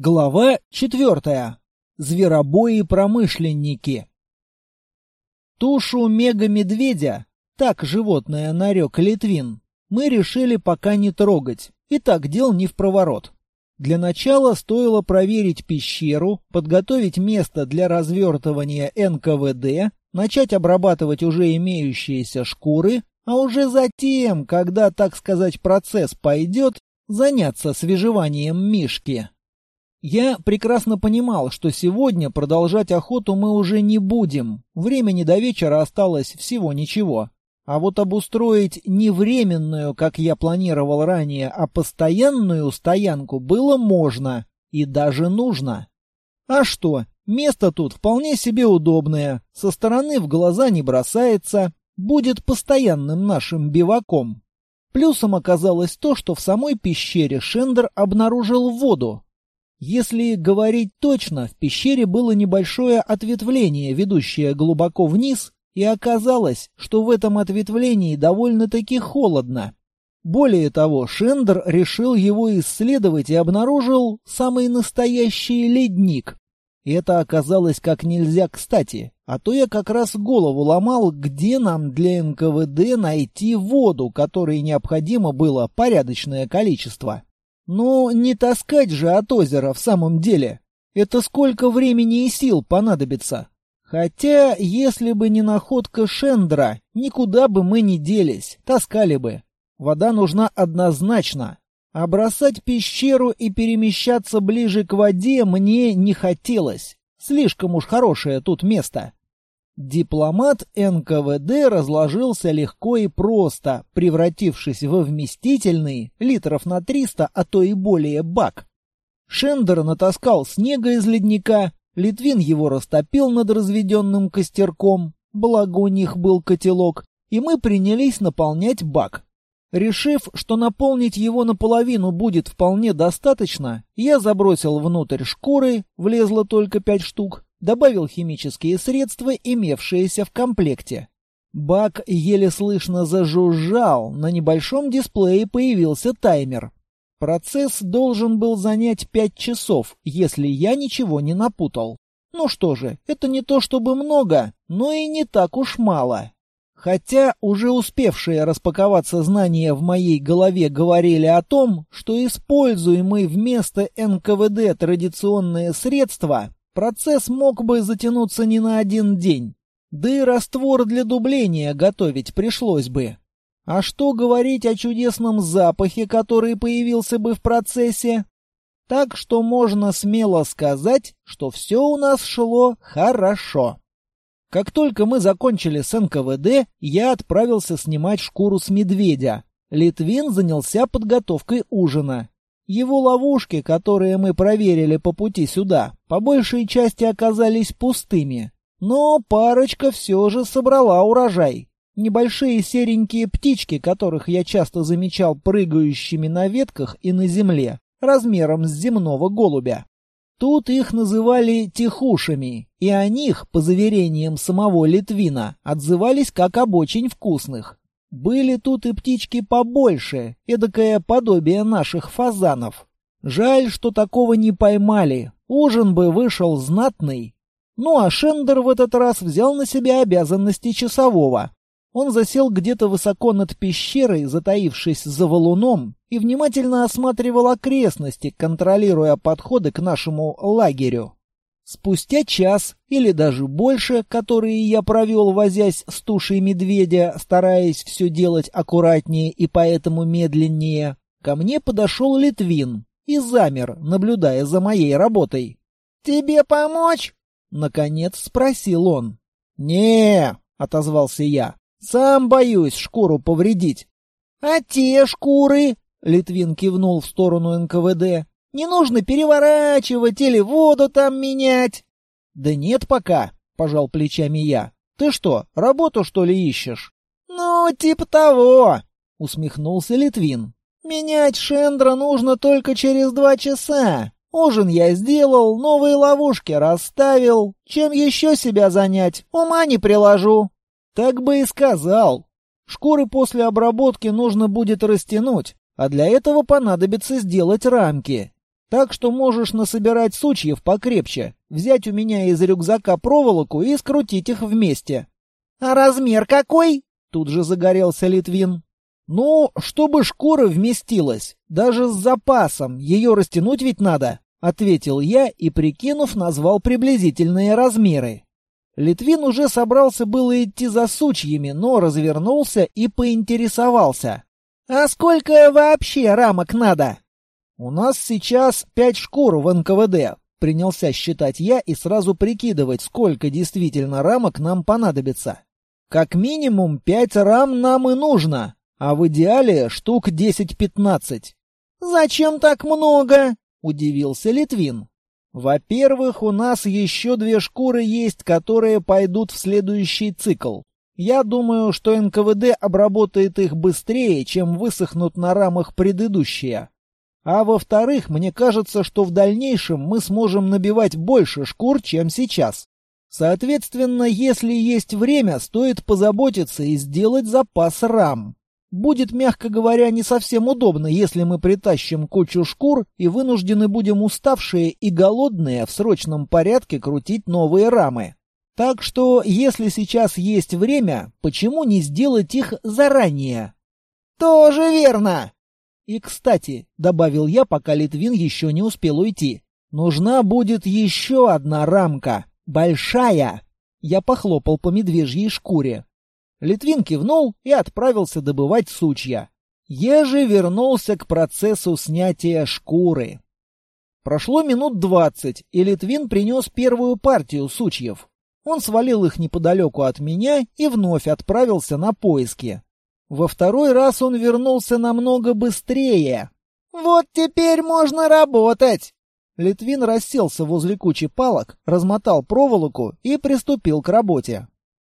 Глава четвертая. Зверобои-промышленники. Тушу мега-медведя, так животное нарек Литвин, мы решили пока не трогать, и так дел не в проворот. Для начала стоило проверить пещеру, подготовить место для развертывания НКВД, начать обрабатывать уже имеющиеся шкуры, а уже затем, когда, так сказать, процесс пойдет, заняться свежеванием Мишки. Я прекрасно понимал, что сегодня продолжать охоту мы уже не будем. Времени до вечера осталось всего ничего. А вот обустроить не временную, как я планировал ранее, а постоянную стоянку было можно и даже нужно. А что, место тут вполне себе удобное, со стороны в глаза не бросается, будет постоянным нашим биваком. Плюсом оказалось то, что в самой пещере Шендер обнаружил воду, если говорить точно, в пещере было небольшое ответвление, ведущее глубоко вниз, и оказалось, что в этом ответвлении довольно-таки холодно. Более того, Шендер решил его исследовать и обнаружил самый настоящий ледник. Это оказалось как нельзя кстати, а то я как раз голову ломал, где нам для НКВД найти воду, которой необходимо было порядочное количество. Ну, не таскать же от озера в самом деле. Это сколько времени и сил понадобится. Хотя, если бы не находка Шендра, никуда бы мы не делись, таскали бы. Вода нужна однозначно. А бросать пещеру и перемещаться ближе к воде мне не хотелось. Слишком уж хорошее тут место. Дипломат НКВД разложился легко и просто, превратившись во вместительный, литров на 300, а то и более, бак. Шендер натаскал снега из ледника, Литвин его растопил над разведенным костерком, благо у них был котелок, и мы принялись наполнять бак. Решив, что наполнить его наполовину будет вполне достаточно, я забросил внутрь шкуры, влезло только пять штук, добавил химические средства, имевшиеся в комплекте. Бак еле слышно зажужжал, на небольшом дисплее появился таймер. Процесс должен был занять пять часов, если я ничего не напутал. Ну что же, это не то чтобы много, но и не так уж мало. Хотя уже успевшие распаковаться знания в моей голове говорили о том, что используемые вместо НКВД традиционные средства Процесс мог бы затянуться не на один день. Да и раствор для дубления готовить пришлось бы. А что говорить о чудесном запахе, который появился бы в процессе? Так что можно смело сказать, что все у нас шло хорошо. Как только мы закончили с НКВД, я отправился снимать шкуру с медведя. Литвин занялся подготовкой ужина. Его ловушки, которые мы проверили по пути сюда, по большей части оказались пустыми. Но парочка все же собрала урожай. Небольшие серенькие птички, которых я часто замечал прыгающими на ветках и на земле, размером с земного голубя. Тут их называли тихушами, и о них, по заверениям самого Литвина, отзывались как об очень вкусных. Были тут и птички побольше, эдакое подобие наших фазанов. Жаль, что такого не поймали, ужин бы вышел знатный. Ну а Шендер в этот раз взял на себя обязанности часового. Он засел где-то высоко над пещерой, затаившись за валуном, и внимательно осматривал окрестности, контролируя подходы к нашему лагерю. Спустя час или даже больше, которые я провел, возясь с тушей медведя, стараясь все делать аккуратнее и поэтому медленнее, ко мне подошел Литвин и замер, наблюдая за моей работой. «Тебе помочь?» — наконец спросил он. не отозвался я. «Сам боюсь шкуру повредить». «А те шкуры?» — Литвин кивнул в сторону НКВД. Не нужно переворачивать или воду там менять. Да нет пока, пожал плечами я. Ты что, работу что ли ищешь? Ну, типа того, усмехнулся Литвин. Менять Шендра нужно только через два часа. Ужин я сделал, новые ловушки расставил. Чем еще себя занять? Ума не приложу. Так бы и сказал. Шкуры после обработки нужно будет растянуть, а для этого понадобится сделать рамки. Так что можешь насобирать сучьев покрепче, взять у меня из рюкзака проволоку и скрутить их вместе. А размер какой? Тут же загорелся Литвин. Ну, чтобы шкура вместилась, даже с запасом, ее растянуть ведь надо, ответил я и, прикинув, назвал приблизительные размеры. Литвин уже собрался было идти за сучьями, но развернулся и поинтересовался. «А сколько вообще рамок надо?» «У нас сейчас пять шкур в НКВД», — принялся считать я и сразу прикидывать, сколько действительно рамок нам понадобится. «Как минимум пять рам нам и нужно, а в идеале штук десять-пятнадцать». «Зачем так много?» — удивился Литвин. «Во-первых, у нас еще две шкуры есть, которые пойдут в следующий цикл. Я думаю, что НКВД обработает их быстрее, чем высохнут на рамах предыдущие. А во-вторых, мне кажется, что в дальнейшем мы сможем набивать больше шкур, чем сейчас. Соответственно, если есть время, стоит позаботиться и сделать запас рам. Будет, мягко говоря, не совсем удобно, если мы притащим кучу шкур и вынуждены будем уставшие и голодные в срочном порядке крутить новые рамы. Так что, если сейчас есть время, почему не сделать их заранее? Тоже верно. И, кстати, добавил я, пока Литвин еще не успел уйти, нужна будет еще одна рамка. Большая. Я похлопал по медвежьей шкуре. Литвин кивнул и отправился добывать сучья. Я же вернулся к процессу снятия шкуры. Прошло минут двадцать, и Литвин принес первую партию сучьев. Он свалил их неподалеку от меня и вновь отправился на поиски. Во второй раз он вернулся намного быстрее. «Вот теперь можно работать!» Литвин расселся возле кучи палок, размотал проволоку и приступил к работе.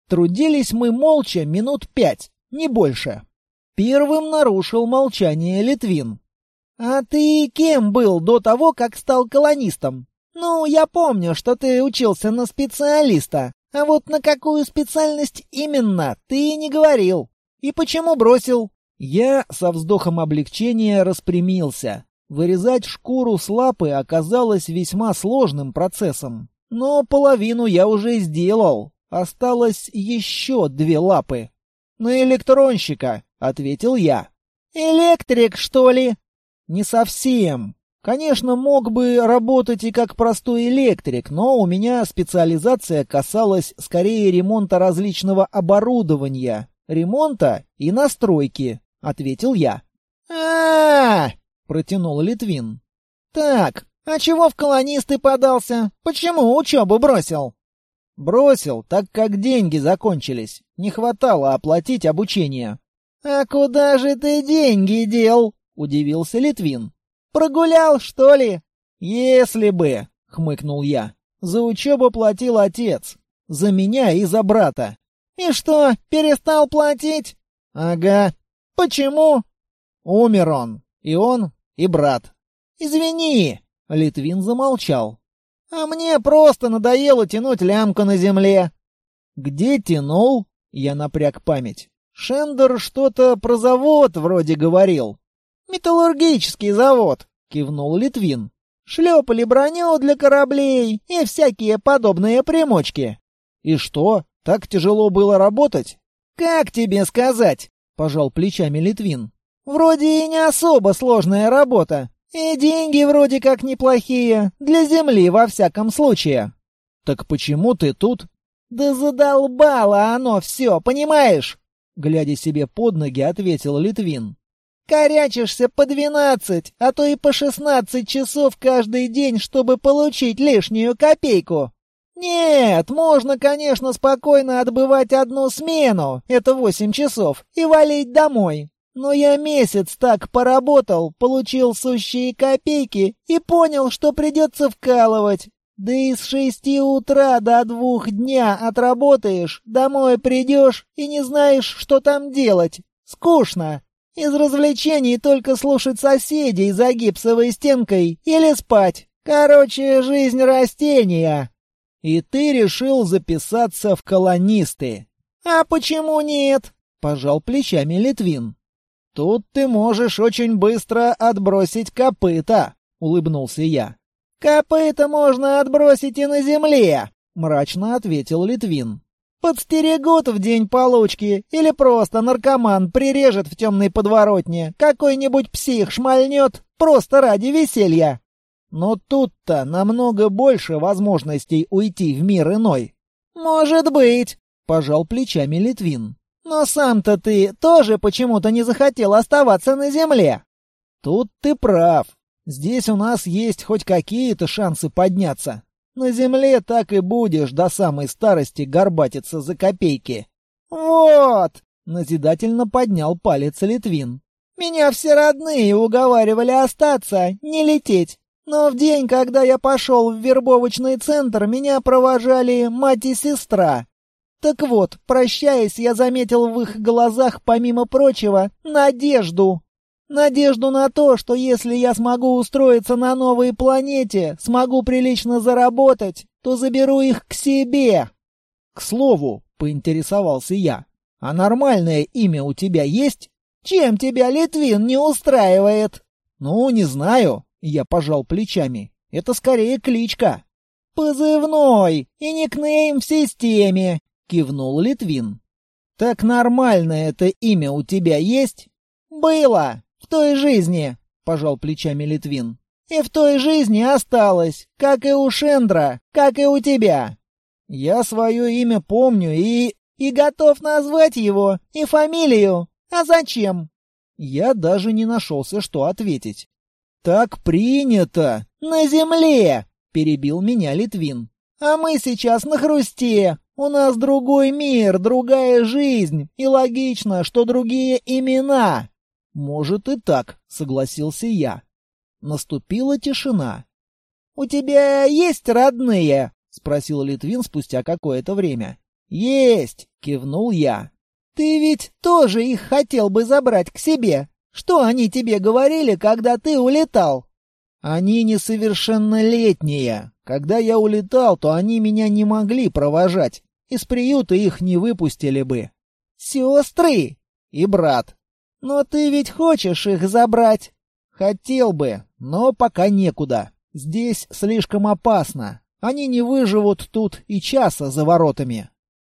Трудились мы молча минут пять, не больше. Первым нарушил молчание Литвин. «А ты кем был до того, как стал колонистом?» «Ну, я помню, что ты учился на специалиста. А вот на какую специальность именно, ты не говорил. И почему бросил?» Я со вздохом облегчения распрямился. Вырезать шкуру с лапы оказалось весьма сложным процессом. Но половину я уже сделал. Осталось еще две лапы. «На электронщика», — ответил я. «Электрик, что ли?» «Не совсем. Конечно, мог бы работать и как простой электрик, но у меня специализация касалась скорее ремонта различного оборудования, ремонта и настройки, ответил я. А, протянул Литвин. Так, а чего в колонисты подался? Почему учебу бросил? Бросил, так как деньги закончились. Не хватало оплатить обучение. А куда же ты деньги дел? удивился Литвин. Прогулял, что ли? Если бы, хмыкнул я. За учебу платил отец. За меня и за брата. И что, перестал платить? Ага. Почему? Умер он. И он, и брат. Извини. Литвин замолчал. А мне просто надоело тянуть лямку на земле. Где тянул? Я напряг память. Шендер что-то про завод вроде говорил. «Металлургический завод», — кивнул Литвин. «Шлепали броню для кораблей и всякие подобные примочки». «И что, так тяжело было работать?» «Как тебе сказать?» — пожал плечами Литвин. «Вроде и не особо сложная работа. И деньги вроде как неплохие. Для земли, во всяком случае». «Так почему ты тут?» «Да задолбало оно все, понимаешь?» Глядя себе под ноги, ответил Литвин. Корячишься по двенадцать, а то и по шестнадцать часов каждый день, чтобы получить лишнюю копейку. Нет, можно, конечно, спокойно отбывать одну смену, это восемь часов, и валить домой. Но я месяц так поработал, получил сущие копейки и понял, что придется вкалывать. Да и с шести утра до двух дня отработаешь, домой придешь и не знаешь, что там делать. Скучно. Из развлечений только слушать соседей за гипсовой стенкой или спать. Короче, жизнь растения. И ты решил записаться в колонисты. А почему нет? Пожал плечами Литвин. Тут ты можешь очень быстро отбросить копыта, улыбнулся я. «Копыта можно отбросить и на земле», — мрачно ответил Литвин. «Подстерегут в день получки, или просто наркоман прирежет в темной подворотне, какой-нибудь псих шмальнет просто ради веселья». Но тут-то намного больше возможностей уйти в мир иной. «Может быть», — пожал плечами Литвин. «Но сам-то ты тоже почему-то не захотел оставаться на земле». «Тут ты прав. Здесь у нас есть хоть какие-то шансы подняться. На земле так и будешь до самой старости горбатиться за копейки». «Вот!» — назидательно поднял палец Литвин. «Меня все родные уговаривали остаться, не лететь. Но в день, когда я пошел в вербовочный центр, меня провожали мать и сестра. Так вот, прощаясь, я заметил в их глазах, помимо прочего, надежду. Надежду на то, что если я смогу устроиться на новой планете, смогу прилично заработать, то заберу их к себе. К слову, поинтересовался я, а нормальное имя у тебя есть? Чем тебя Литвин не устраивает? Ну, не знаю. Я пожал плечами. Это скорее кличка. Позывной и никнейм в системе, кивнул Литвин. Так нормальное это имя у тебя есть? Было в той жизни, пожал плечами Литвин. И в той жизни осталось, как и у Шендра, как и у тебя. Я свое имя помню и... И готов назвать его, и фамилию. А зачем? Я даже не нашелся, что ответить. «Так принято!» «На земле!» — перебил меня Литвин. «А мы сейчас на хрусте. У нас другой мир, другая жизнь, и логично, что другие имена». «Может и так», — согласился я. Наступила тишина. «У тебя есть родные?» — спросил Литвин спустя какое-то время. «Есть!» — кивнул я. «Ты ведь тоже их хотел бы забрать к себе?» Что они тебе говорили, когда ты улетал?» «Они несовершеннолетние. Когда я улетал, то они меня не могли провожать. Из приюта их не выпустили бы». «Сестры?» «И брат». «Но ты ведь хочешь их забрать?» «Хотел бы, но пока некуда. Здесь слишком опасно. Они не выживут тут и часа за воротами».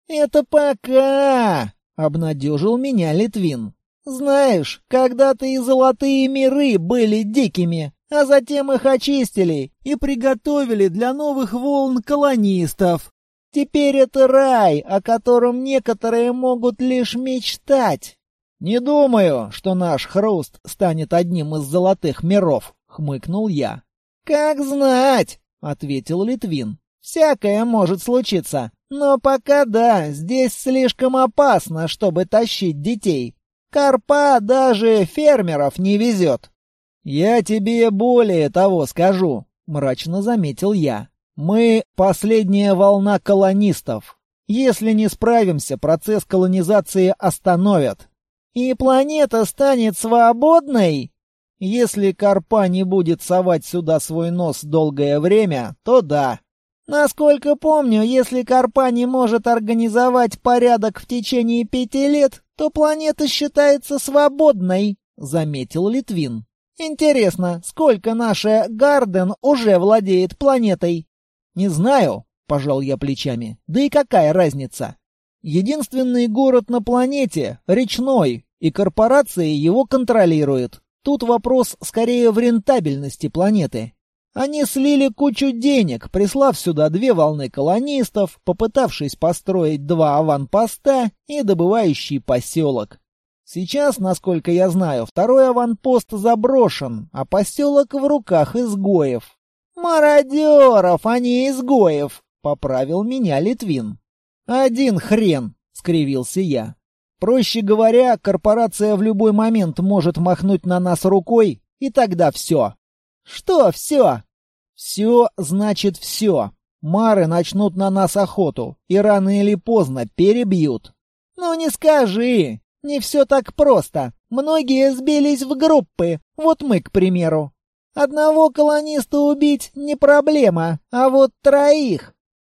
«Это пока!» — обнадежил меня Литвин. Знаешь, когда-то и золотые миры были дикими, а затем их очистили и приготовили для новых волн колонистов. Теперь это рай, о котором некоторые могут лишь мечтать. Не думаю, что наш хруст станет одним из золотых миров, хмыкнул я. Как знать, ответил Литвин. Всякое может случиться, но пока да, здесь слишком опасно, чтобы тащить детей. Карпа даже фермеров не везет. «Я тебе более того скажу», — мрачно заметил я. «Мы — последняя волна колонистов. Если не справимся, процесс колонизации остановят. И планета станет свободной?» Если Карпа не будет совать сюда свой нос долгое время, то да. Насколько помню, если Карпа не может организовать порядок в течение пяти лет, то планета считается свободной, заметил Литвин. Интересно, сколько наша Гарден уже владеет планетой? Не знаю, пожал я плечами. Да и какая разница? Единственный город на планете речной, и корпорации его контролируют. Тут вопрос скорее в рентабельности планеты. Они слили кучу денег, прислав сюда две волны колонистов, попытавшись построить два аванпоста и добывающий поселок. Сейчас, насколько я знаю, второй аванпост заброшен, а поселок в руках изгоев. «Мародеров, а не изгоев!» — поправил меня Литвин. «Один хрен!» — скривился я. «Проще говоря, корпорация в любой момент может махнуть на нас рукой, и тогда все. «Что все?» «Все значит все. Мары начнут на нас охоту, и рано или поздно перебьют». «Ну не скажи, не все так просто. Многие сбились в группы, вот мы, к примеру. Одного колониста убить не проблема, а вот троих...»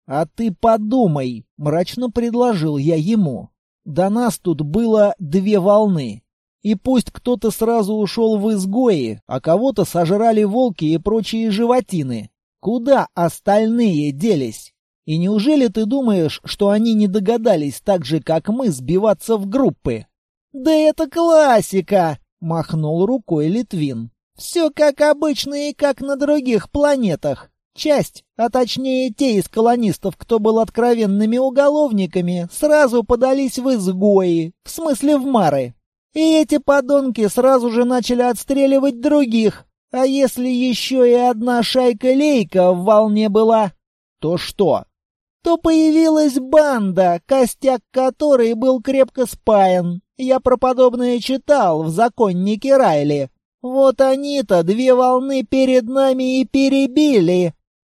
«А ты подумай», — мрачно предложил я ему. «До нас тут было две волны. И пусть кто-то сразу ушел в изгои, а кого-то сожрали волки и прочие животины. Куда остальные делись? И неужели ты думаешь, что они не догадались так же, как мы, сбиваться в группы? Да это классика, махнул рукой Литвин. Все как обычно и как на других планетах. Часть, а точнее те из колонистов, кто был откровенными уголовниками, сразу подались в изгои, в смысле в мары. И эти подонки сразу же начали отстреливать других. А если еще и одна шайка-лейка в волне была, то что? То появилась банда, костяк которой был крепко спаян. Я про подобное читал в «Законнике Райли». Вот они-то две волны перед нами и перебили.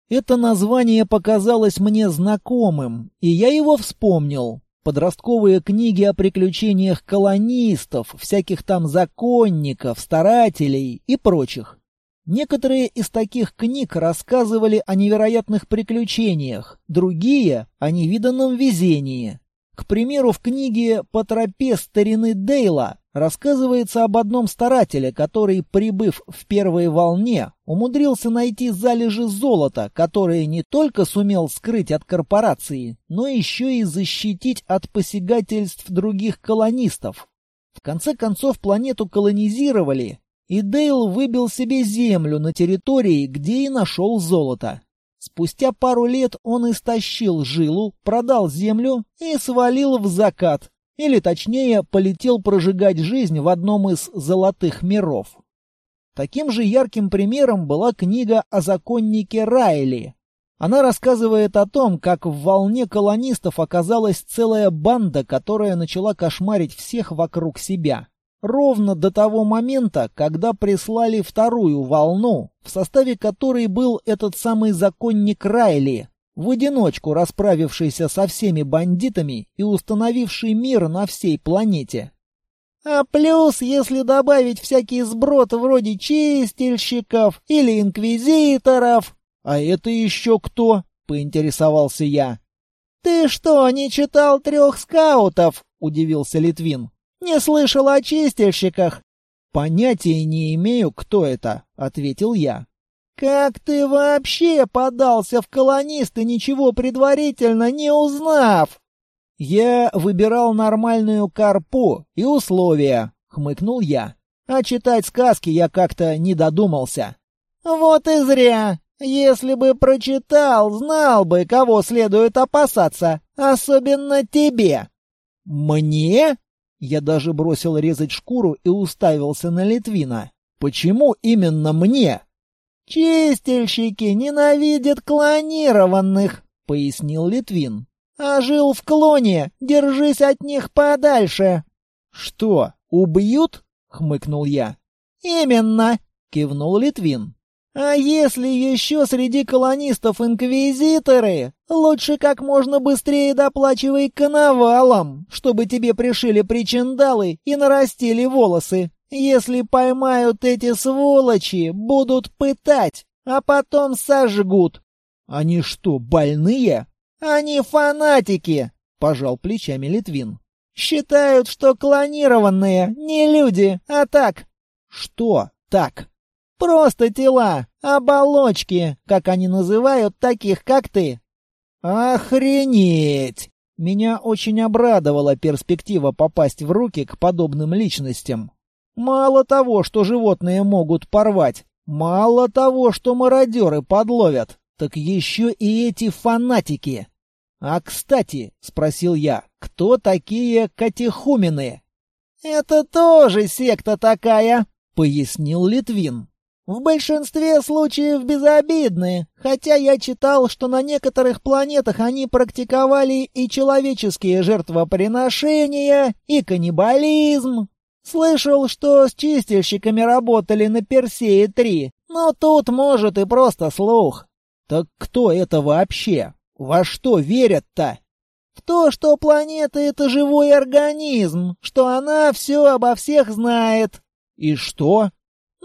Это название показалось мне знакомым, и я его вспомнил. Подростковые книги о приключениях колонистов, всяких там законников, старателей и прочих. Некоторые из таких книг рассказывали о невероятных приключениях, другие — о невиданном везении. К примеру, в книге «По тропе старины Дейла» рассказывается об одном старателе, который, прибыв в первой волне, умудрился найти залежи золота, которые не только сумел скрыть от корпорации, но еще и защитить от посягательств других колонистов. В конце концов планету колонизировали, и Дейл выбил себе землю на территории, где и нашел золото. Спустя пару лет он истощил жилу, продал землю и свалил в закат, или точнее полетел прожигать жизнь в одном из золотых миров. Таким же ярким примером была книга о законнике Райли. Она рассказывает о том, как в волне колонистов оказалась целая банда, которая начала кошмарить всех вокруг себя. Ровно до того момента, когда прислали вторую волну, в составе которой был этот самый законник Райли, в одиночку расправившийся со всеми бандитами и установивший мир на всей планете. А плюс, если добавить всякие сброд вроде чистильщиков или инквизиторов... А это еще кто? — поинтересовался я. «Ты что, не читал трех скаутов?» — удивился Литвин. «Не слышал о чистильщиках?» «Понятия не имею, кто это», — ответил я. «Как ты вообще подался в колонисты, ничего предварительно не узнав?» «Я выбирал нормальную карпу и условия», — хмыкнул я. «А читать сказки я как-то не додумался». «Вот и зря. Если бы прочитал, знал бы, кого следует опасаться, особенно тебе». «Мне?» Я даже бросил резать шкуру и уставился на Литвина. «Почему именно мне?» «Чистильщики ненавидят клонированных», — пояснил Литвин. «А жил в клоне, держись от них подальше». «Что, убьют?» — хмыкнул я. «Именно», — кивнул Литвин. «А если еще среди колонистов инквизиторы, лучше как можно быстрее доплачивай коновалом, чтобы тебе пришили причиндалы и нарастили волосы. Если поймают эти сволочи, будут пытать, а потом сожгут. Они что, больные? Они фанатики, пожал плечами Литвин. Считают, что клонированные не люди, а так. Что так? Просто тела, оболочки, как они называют таких, как ты. Охренеть! Меня очень обрадовала перспектива попасть в руки к подобным личностям. Мало того, что животные могут порвать, мало того, что мародеры подловят, так еще и эти фанатики. А, кстати, спросил я, кто такие катехумены? Это тоже секта такая, пояснил Литвин. В большинстве случаев безобидны, хотя я читал, что на некоторых планетах они практиковали и человеческие жертвоприношения, и каннибализм, Слышал, что с чистильщиками работали на Персее-3, но тут, может, и просто слух. Так кто это вообще? Во что верят-то? В то, что планета — это живой организм, что она все обо всех знает. И что?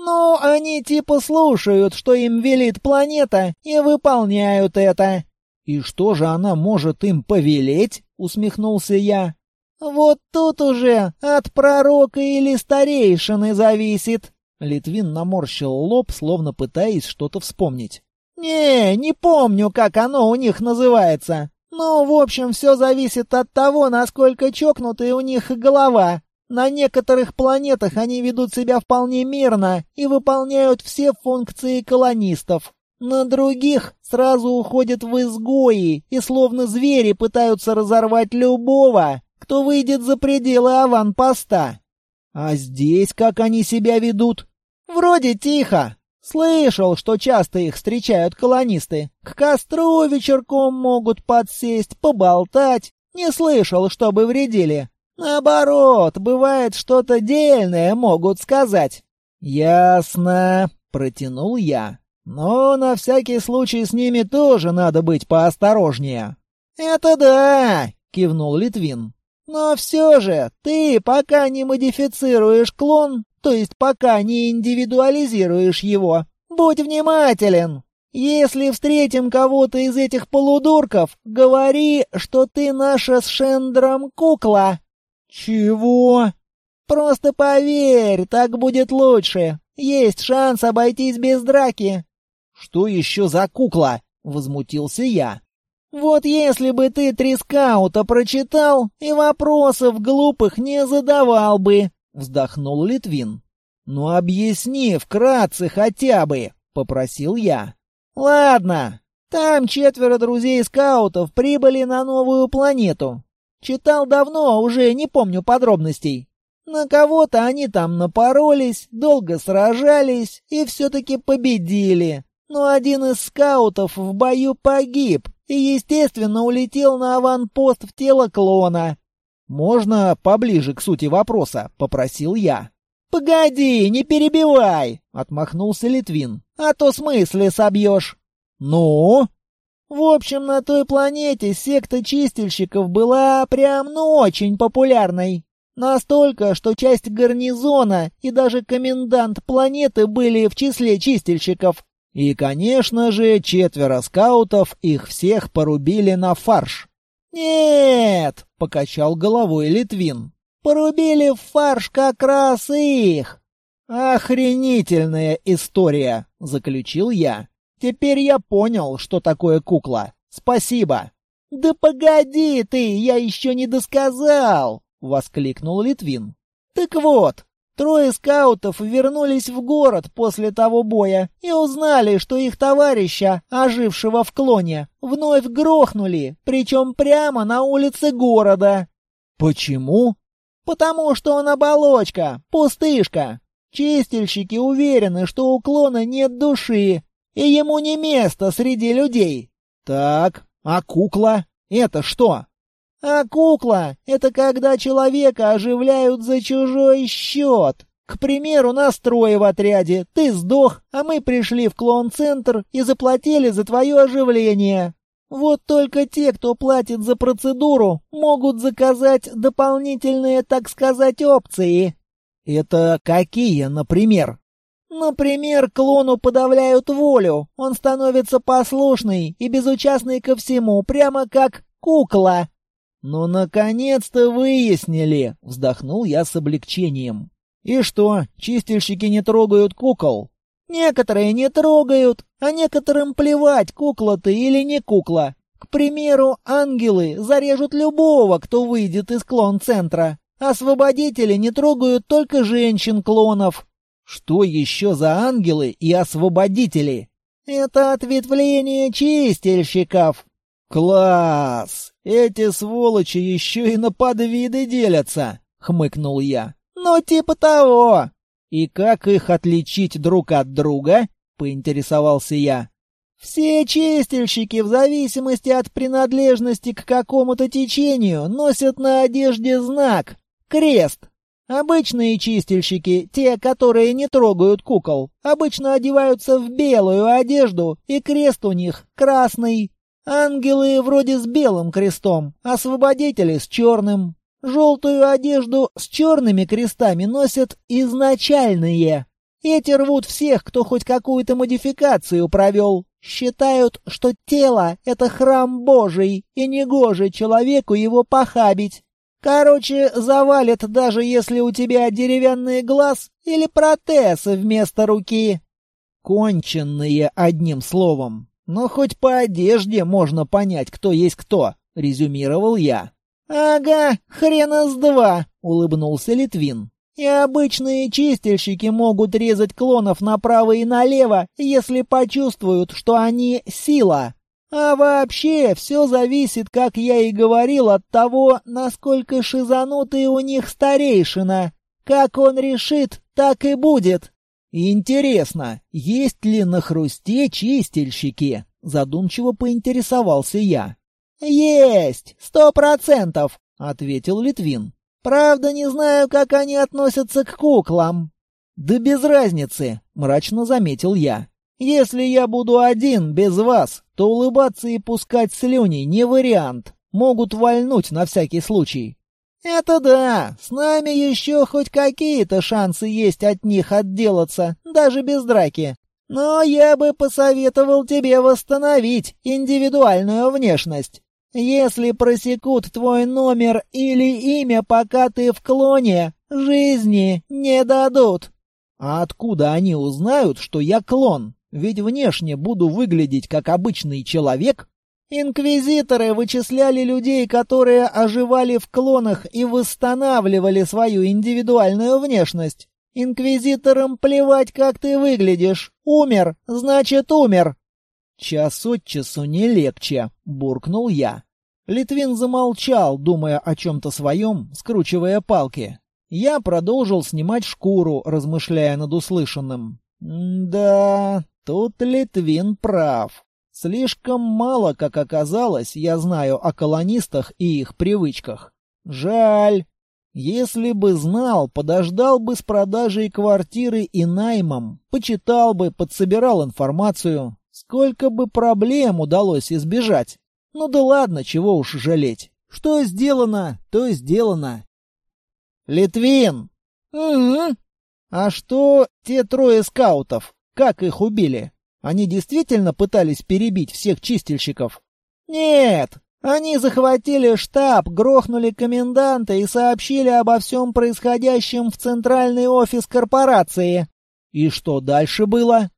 Ну, они типа слушают, что им велит планета, и выполняют это. И что же она может им повелеть? Усмехнулся я. Вот тут уже от пророка или старейшины зависит. Литвин наморщил лоб, словно пытаясь что-то вспомнить. «Не, не помню, как оно у них называется. Но, в общем, все зависит от того, насколько чокнутая у них голова. На некоторых планетах они ведут себя вполне мирно и выполняют все функции колонистов. На других сразу уходят в изгои и словно звери пытаются разорвать любого, кто выйдет за пределы аванпоста. А здесь как они себя ведут? Вроде тихо. Слышал, что часто их встречают колонисты. К костру вечерком могут подсесть, поболтать. Не слышал, чтобы вредили. Наоборот, бывает что-то дельное могут сказать. Ясно, протянул я. Но на всякий случай с ними тоже надо быть поосторожнее. Это да, кивнул Литвин. Но все же, ты пока не модифицируешь клон, то есть пока не индивидуализируешь его, будь внимателен. Если встретим кого-то из этих полудурков, говори, что ты наша с Шендром кукла. Чего? Просто поверь, так будет лучше. Есть шанс обойтись без драки. Что еще за кукла? Возмутился я. Вот если бы ты Трискаута прочитал и вопросов глупых не задавал бы, вздохнул Литвин. Ну объясни вкратце хотя бы, попросил я. Ладно. Там четверо друзей скаутов прибыли на новую планету. Читал давно, уже не помню подробностей. На кого-то они там напоролись, долго сражались и все-таки победили. Но один из скаутов в бою погиб, и, естественно, улетел на аванпост в тело клона. «Можно поближе к сути вопроса?» — попросил я. «Погоди, не перебивай!» — отмахнулся Литвин. «А то смысле собьешь». «Ну?» В общем, на той планете секта чистильщиков была прям ну очень популярной. Настолько, что часть гарнизона и даже комендант планеты были в числе чистильщиков. И, конечно же, четверо скаутов их всех порубили на фарш. «Нет!» — покачал головой Литвин. «Порубили в фарш как раз их!» «Охренительная история!» — заключил я. «Теперь я понял, что такое кукла. Спасибо!» «Да погоди ты, я еще не досказал!» — воскликнул Литвин. «Так вот, Трое скаутов вернулись в город после того боя и узнали, что их товарища, ожившего в клоне, вновь грохнули, причем прямо на улице города. Почему? Потому что он оболочка, пустышка. Чистильщики уверены, что у клона нет души, и ему не место среди людей. Так, а кукла? Это что? А кукла — это когда человека оживляют за чужой счет. К примеру, настрой в отряде. Ты сдох, а мы пришли в клон-центр и заплатили за твое оживление. Вот только те, кто платит за процедуру, могут заказать дополнительные, так сказать, опции. Это какие, например? Например, клону подавляют волю. Он становится послушный и безучастный ко всему, прямо как кукла. «Ну, наконец-то выяснили!» — вздохнул я с облегчением. «И что, чистильщики не трогают кукол?» «Некоторые не трогают, а некоторым плевать, кукла ты или не кукла. К примеру, ангелы зарежут любого, кто выйдет из клон-центра. Освободители не трогают только женщин-клонов». «Что еще за ангелы и освободители?» «Это ответвление чистильщиков». «Класс! Эти сволочи еще и на подвиды делятся!» — хмыкнул я. «Ну, типа того!» «И как их отличить друг от друга?» — поинтересовался я. «Все чистильщики, в зависимости от принадлежности к какому-то течению, носят на одежде знак — крест. Обычные чистильщики, те, которые не трогают кукол, обычно одеваются в белую одежду, и крест у них красный. Ангелы вроде с белым крестом, освободители с черным. Желтую одежду с черными крестами носят изначальные. Эти рвут всех, кто хоть какую-то модификацию провел. Считают, что тело — это храм Божий, и негоже человеку его похабить. Короче, завалит, даже если у тебя деревянный глаз или протез вместо руки. Конченные, одним словом. Но хоть по одежде можно понять, кто есть кто, резюмировал я. Ага, хрена с два, улыбнулся Литвин. И обычные чистильщики могут резать клонов направо и налево, если почувствуют, что они сила. А вообще, все зависит, как я и говорил, от того, насколько шизанутый у них старейшина. Как он решит, так и будет. Интересно, есть ли на хрусте чистильщики? Задумчиво поинтересовался я. Есть, сто процентов, ответил Литвин. Правда, не знаю, как они относятся к куклам. Да без разницы, мрачно заметил я. Если я буду один, без вас, то улыбаться и пускать слюни не вариант. Могут вальнуть на всякий случай. Это да, с нами еще хоть какие-то шансы есть от них отделаться, даже без драки. Но я бы посоветовал тебе восстановить индивидуальную внешность. Если просекут твой номер или имя, пока ты в клоне, жизни не дадут. А откуда они узнают, что я клон? Ведь внешне буду выглядеть как обычный человек. Инквизиторы вычисляли людей, которые оживали в клонах и восстанавливали свою индивидуальную внешность. Инквизиторам плевать, как ты выглядишь. Умер, значит умер. Час от часу не легче, буркнул я. Литвин замолчал, думая о чем-то своем, скручивая палки. Я продолжил снимать шкуру, размышляя над услышанным. «Да, Тут Литвин прав. Слишком мало, как оказалось, я знаю о колонистах и их привычках. Жаль. Если бы знал, подождал бы с продажей квартиры и наймом, почитал бы, подсобирал информацию. Сколько бы проблем удалось избежать. Ну да ладно, чего уж жалеть. Что сделано, то сделано. Литвин! Угу. А что те трое скаутов? Как их убили? Они действительно пытались перебить всех чистильщиков? Нет, они захватили штаб, грохнули коменданта и сообщили обо всем происходящем в центральный офис корпорации. И что дальше было?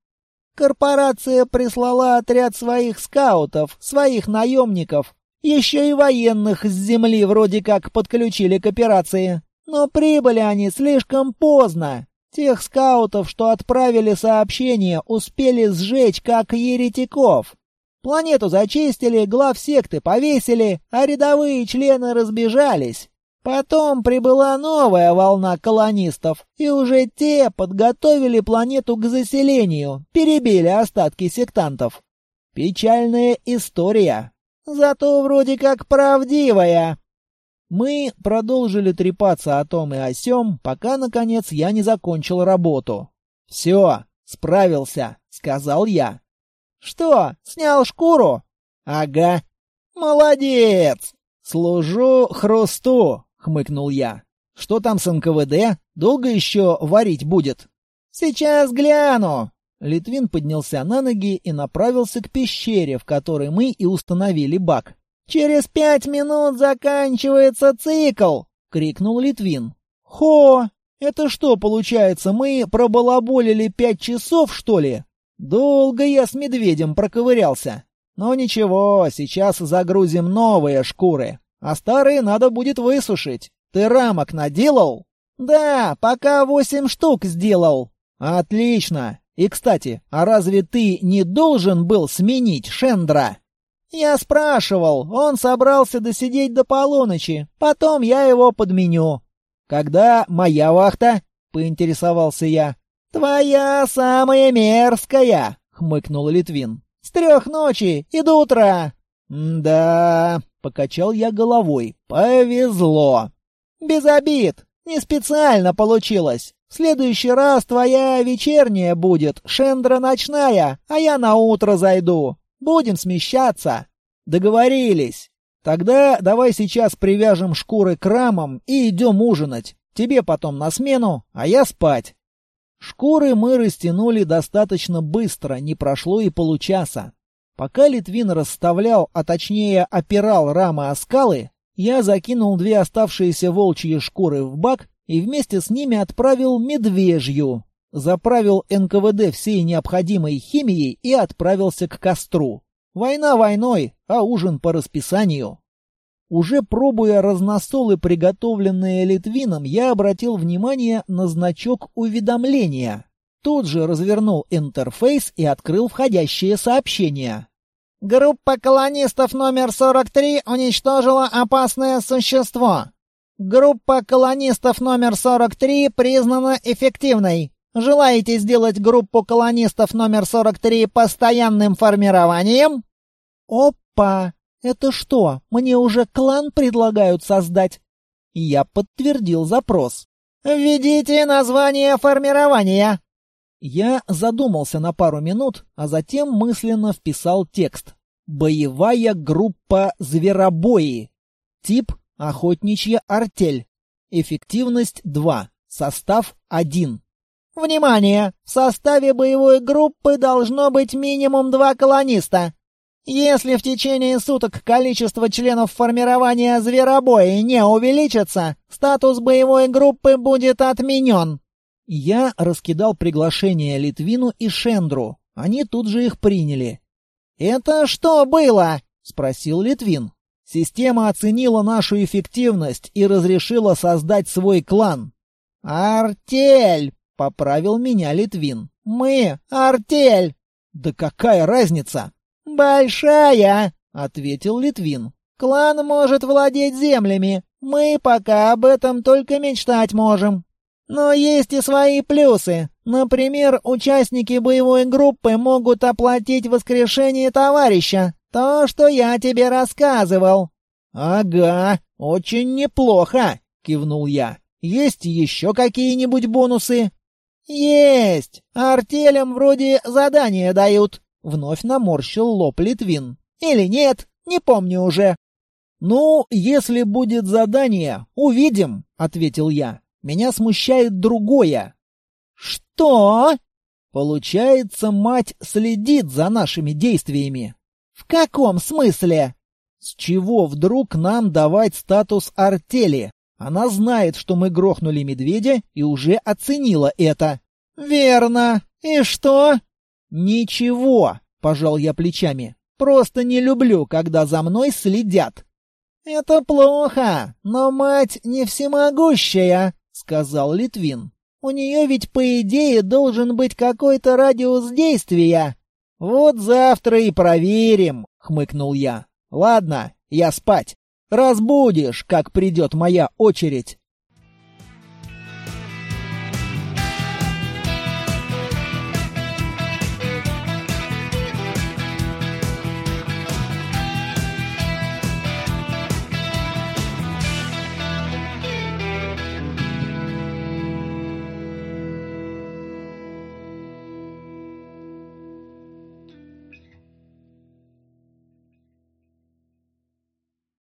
Корпорация прислала отряд своих скаутов, своих наемников, еще и военных с земли вроде как подключили к операции. Но прибыли они слишком поздно. Тех скаутов, что отправили сообщение, успели сжечь как еретиков. Планету зачистили, глав секты повесили, а рядовые члены разбежались. Потом прибыла новая волна колонистов, и уже те подготовили планету к заселению, перебили остатки сектантов. Печальная история. Зато вроде как правдивая. Мы продолжили трепаться о том и о сём, пока, наконец, я не закончил работу. «Все, справился», — сказал я. «Что, снял шкуру?» «Ага». «Молодец!» «Служу хрусту», — хмыкнул я. «Что там с НКВД? Долго еще варить будет?» «Сейчас гляну». Литвин поднялся на ноги и направился к пещере, в которой мы и установили бак. «Через пять минут заканчивается цикл!» — крикнул Литвин. «Хо! Это что, получается, мы пробалаболили пять часов, что ли? Долго я с медведем проковырялся. Но ничего, сейчас загрузим новые шкуры, а старые надо будет высушить. Ты рамок наделал?» «Да, пока восемь штук сделал». «Отлично! И, кстати, а разве ты не должен был сменить Шендра?» «Я спрашивал, он собрался досидеть до полуночи, потом я его подменю». «Когда моя вахта?» — поинтересовался я. «Твоя самая мерзкая!» — хмыкнул Литвин. «С трех ночи и до утра!» «Да...» — покачал я головой. «Повезло!» «Без обид! Не специально получилось! В следующий раз твоя вечерняя будет, Шендра ночная, а я на утро зайду. Будем смещаться. Договорились. Тогда давай сейчас привяжем шкуры к рамам и идем ужинать. Тебе потом на смену, а я спать. Шкуры мы растянули достаточно быстро, не прошло и получаса. Пока Литвин расставлял, а точнее опирал рамы о скалы, Я закинул две оставшиеся волчьи шкуры в бак и вместе с ними отправил медвежью. Заправил НКВД всей необходимой химией и отправился к костру. Война войной, а ужин по расписанию. Уже пробуя разносолы, приготовленные Литвином, я обратил внимание на значок уведомления. Тут же развернул интерфейс и открыл входящее сообщение. Группа колонистов номер 43 уничтожила опасное существо. Группа колонистов номер 43 признана эффективной. Желаете сделать группу колонистов номер 43 постоянным формированием? Опа! Это что, мне уже клан предлагают создать? Я подтвердил запрос. Введите название формирования. Я задумался на пару минут, а затем мысленно вписал текст. Боевая группа «Зверобои». Тип «Охотничья артель». Эффективность 2. Состав 1. Внимание! В составе боевой группы должно быть минимум два колониста. Если в течение суток количество членов формирования зверобоя не увеличится, статус боевой группы будет отменен. Я раскидал приглашения Литвину и Шендру. Они тут же их приняли. «Это что было?» — спросил Литвин. Система оценила нашу эффективность и разрешила создать свой клан. «Артель!» — поправил меня Литвин. «Мы — артель!» «Да какая разница?» «Большая!» — ответил Литвин. «Клан может владеть землями. Мы пока об этом только мечтать можем. Но есть и свои плюсы. Например, участники боевой группы могут оплатить воскрешение товарища. То, что я тебе рассказывал. Ага, очень неплохо, кивнул я. Есть еще какие-нибудь бонусы? Есть. Артелям вроде задания дают. Вновь наморщил лоб Литвин. Или нет, не помню уже. Ну, если будет задание, увидим, ответил я. Меня смущает другое. Что? Получается, мать следит за нашими действиями. В каком смысле? С чего вдруг нам давать статус артели? Она знает, что мы грохнули медведя и уже оценила это. Верно. И что? Ничего, пожал я плечами. Просто не люблю, когда за мной следят. Это плохо, но мать не всемогущая сказал Литвин. У нее ведь по идее должен быть какой-то радиус действия. Вот завтра и проверим, хмыкнул я. Ладно, я спать. Разбудишь, как придет моя очередь.